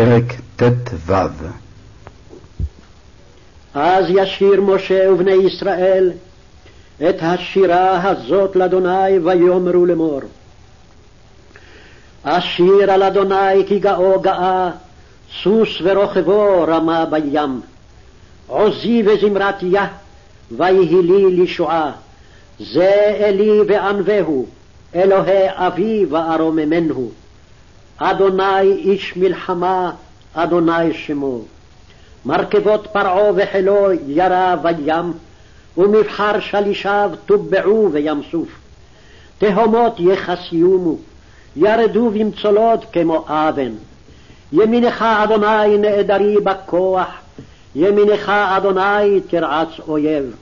פרק ט"ו אז ישיר משה ובני ישראל את השירה הזאת לאדוני ויאמרו לאמור. אשיר על אדוני כי גאו גאה, סוס ורוכבו רמה בים. עוזי וזמרת יה, ויהי לי לישועה. זה אלי וענווהו, אלוהי אבי וארוממנו. אדוני איש מלחמה, אדוני שמו. מרכבות פרעה וחילו ירה בים, ומבחר שלישיו טובעו בים סוף. תהומות יחסיומו, ירדו במצולות כמו אבן. ימינך אדוני נעדרי בכוח, ימינך אדוני תרעץ אויב.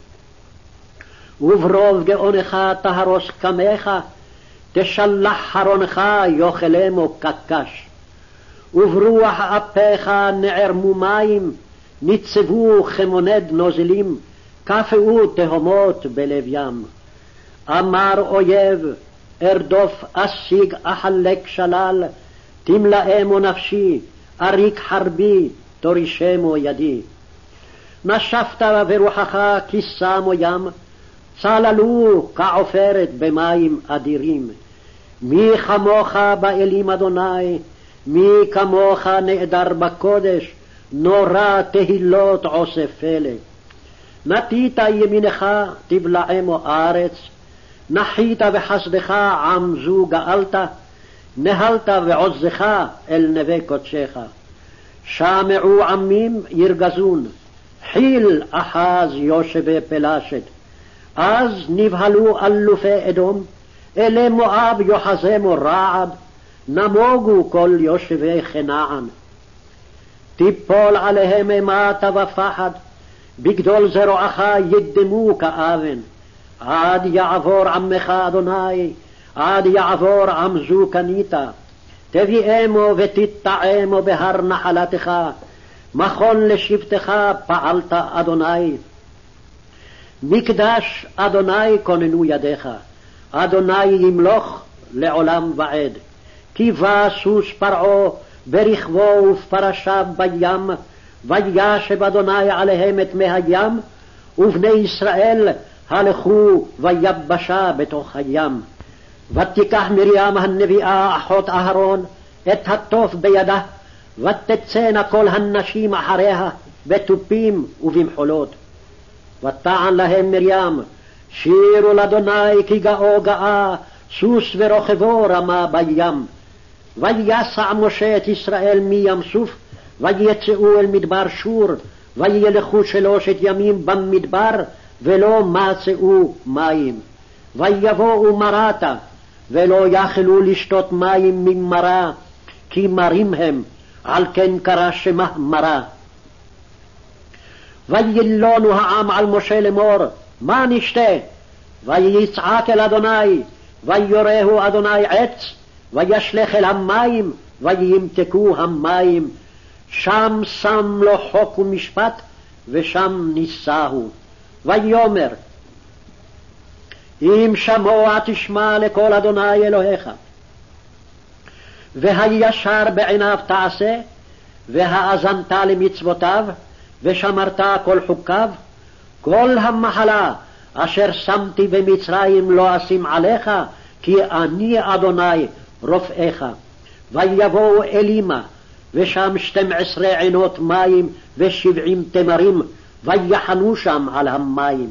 וברוב גאונך תהרוס קמך, תשלח חרונך יאכלמו קקש. וברוח אפיך נערמו מים, ניצבו כמונד נוזלים, קפאו תהומות בלב ים. אמר אויב, ארדוף אשיג אחלק שלל, תמלאמו נפשי, אריק חרבי, תורישמו ידי. נשפת ברוחך כיסמו ים, צללו כעופרת במים אדירים. מי כמוך באלים אדוני, מי כמוך נעדר בקודש, נורא תהילות עושה פלא. נטית ימינך תבלעמו ארץ, נחית בחסדך עם זו גאלת, נהלת ועוזך אל נווה קודשך. שמעו עמים ירגזון, חיל אחז יושבי פלשת. אז נבהלו אלופי אדום, אלי מואב יוחזמו רעד, נמוגו כל יושבי כנען. תיפול עליהם אימתה ופחד, בגדול זרועך ידמו כאבן. עד יעבור עמך אדוני, עד יעבור עם זו קנית. תביאמו ותטעמו בהר נחלתך, מכון לשבטך פעלת אדוני. מקדש אדוני כוננו ידיך, אדוני ימלוך לעולם ועד. כי בא סוס פרעה ברכבו ופרשיו בים, וישב אדוני עליהם את מי הים, ובני ישראל הלכו ויבשה בתוך הים. ותיקח מרים הנביאה אחות אהרון את התוף בידה, ותצאנה כל הנשים אחריה בתופים ובמחולות. ותען להם מרים, שירו לאדוני כי גאו גאה, סוס ורוכבו רמה בים. ויסע משה את ישראל מים סוף, ויצאו אל מדבר שור, וילכו שלושת ימים במדבר, ולא מצאו מים. ויבואו מרתה, ולא יכלו לשתות מים ממרה, כי מרים הם, על כן קרא שמה מרה. וילונו העם על משה לאמור, מה נשתה? ויצעק אל אדוני, ויורהו אדוני עץ, וישלך אל המים, וימתקו המים. שם שם לו חוק ומשפט, ושם נישאו. ויאמר, אם שמוע תשמע לקול אדוני אלוהיך, והישר בעיניו תעשה, והאזנת למצוותיו, ושמרת כל חוקיו, כל המחלה אשר שמתי במצרים לא אשים עליך, כי אני אדוני רופאיך. ויבואו אלימה, ושם שתים עשרה עינות מים ושבעים תמרים, ויחנו שם על המים.